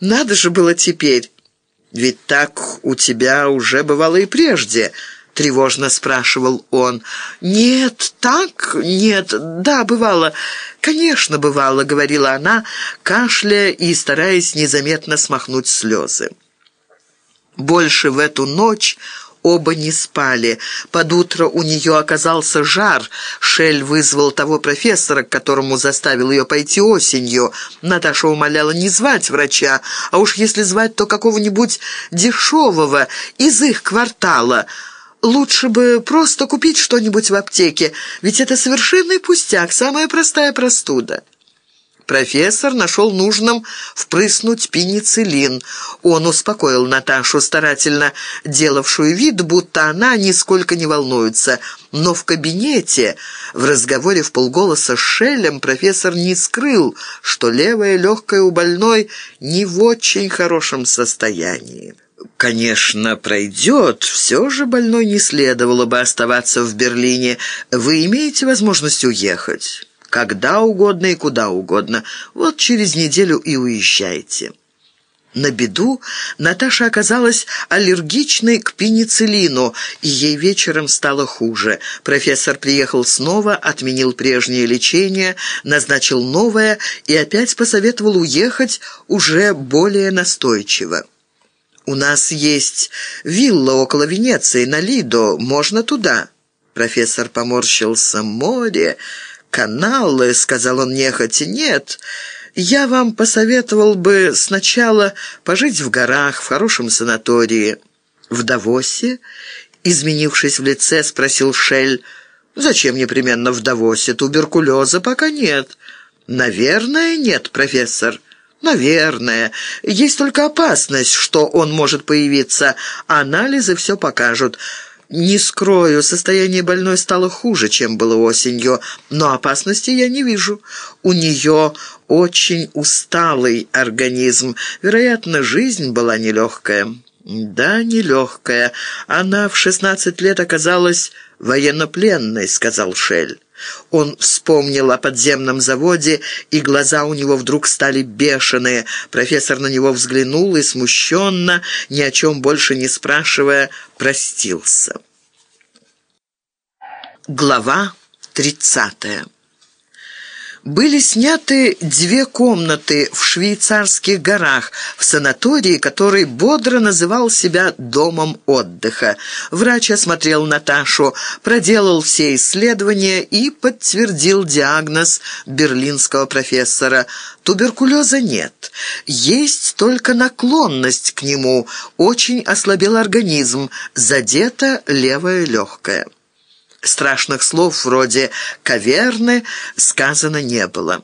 Надо же было теперь. Ведь так у тебя уже бывало и прежде тревожно спрашивал он. «Нет, так? Нет, да, бывало. Конечно, бывало», — говорила она, кашляя и стараясь незаметно смахнуть слезы. Больше в эту ночь оба не спали. Под утро у нее оказался жар. Шель вызвал того профессора, к которому заставил ее пойти осенью. Наташа умоляла не звать врача, а уж если звать, то какого-нибудь дешевого из их квартала — Лучше бы просто купить что-нибудь в аптеке, ведь это совершенный пустяк, самая простая простуда». Профессор нашел нужным впрыснуть пенициллин. Он успокоил Наташу, старательно делавшую вид, будто она нисколько не волнуется. Но в кабинете, в разговоре в полголоса с Шеллем, профессор не скрыл, что левая легкая у больной не в очень хорошем состоянии конечно, пройдет, все же больной не следовало бы оставаться в Берлине. Вы имеете возможность уехать? Когда угодно и куда угодно. Вот через неделю и уезжайте». На беду Наташа оказалась аллергичной к пенициллину, и ей вечером стало хуже. Профессор приехал снова, отменил прежнее лечение, назначил новое и опять посоветовал уехать уже более настойчиво. «У нас есть вилла около Венеции, на Лидо. Можно туда?» Профессор поморщился. «Море, каналы», — сказал он нехотя. «Нет, я вам посоветовал бы сначала пожить в горах, в хорошем санатории». «В Давосе?» Изменившись в лице, спросил Шель. «Зачем непременно в Давосе? Туберкулеза пока нет». «Наверное, нет, профессор». «Наверное. Есть только опасность, что он может появиться. Анализы все покажут». «Не скрою, состояние больной стало хуже, чем было осенью, но опасности я не вижу. У нее очень усталый организм. Вероятно, жизнь была нелегкая». «Да, нелегкая. Она в шестнадцать лет оказалась военнопленной», — сказал Шель. Он вспомнил о подземном заводе, и глаза у него вдруг стали бешеные. Профессор на него взглянул и смущенно, ни о чем больше не спрашивая, простился. Глава тридцатая были сняты две комнаты в швейцарских горах, в санатории, который бодро называл себя «домом отдыха». Врач осмотрел Наташу, проделал все исследования и подтвердил диагноз берлинского профессора. Туберкулеза нет, есть только наклонность к нему, очень ослабел организм, задето левое легкое. Страшных слов вроде «каверны» сказано не было.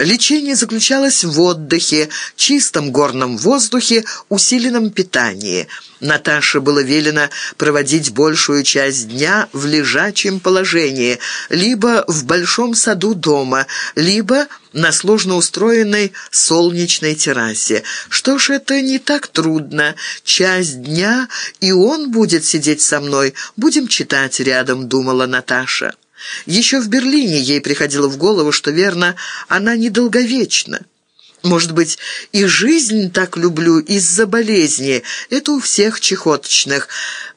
Лечение заключалось в отдыхе, чистом горном воздухе, усиленном питании. Наташе было велено проводить большую часть дня в лежачем положении, либо в большом саду дома, либо на сложно устроенной солнечной террасе. Что ж, это не так трудно. Часть дня, и он будет сидеть со мной. Будем читать рядом, думала Наташа. Еще в Берлине ей приходило в голову, что, верно, она недолговечна. Может быть, и жизнь так люблю из-за болезни. Это у всех чехоточных.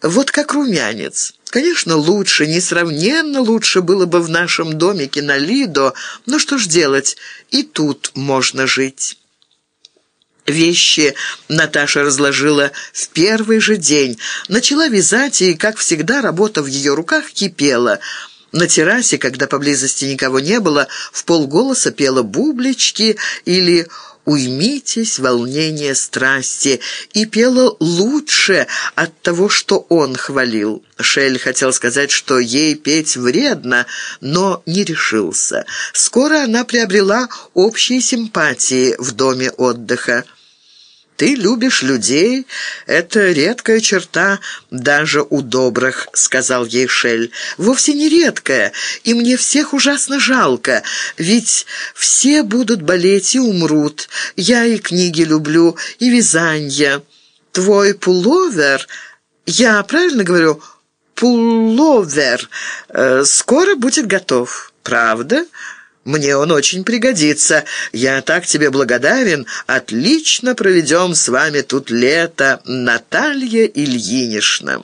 Вот как румянец. Конечно, лучше, несравненно лучше было бы в нашем домике на Лидо, но что ж делать, и тут можно жить». Вещи Наташа разложила в первый же день. Начала вязать, и, как всегда, работа в ее руках кипела – на террасе, когда поблизости никого не было, в полголоса пела бублички или «Уймитесь, волнение страсти» и пела лучше от того, что он хвалил. Шель хотел сказать, что ей петь вредно, но не решился. Скоро она приобрела общие симпатии в доме отдыха. «Ты любишь людей. Это редкая черта даже у добрых», — сказал ей Шель. «Вовсе не редкая, и мне всех ужасно жалко, ведь все будут болеть и умрут. Я и книги люблю, и вязанье. Твой пуловер, я правильно говорю, пуловер, э, скоро будет готов. Правда?» Мне он очень пригодится. Я так тебе благодарен. Отлично проведем с вами тут лето, Наталья Ильинична».